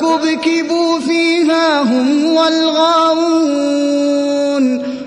فكبكبوا فيها هم والغاوون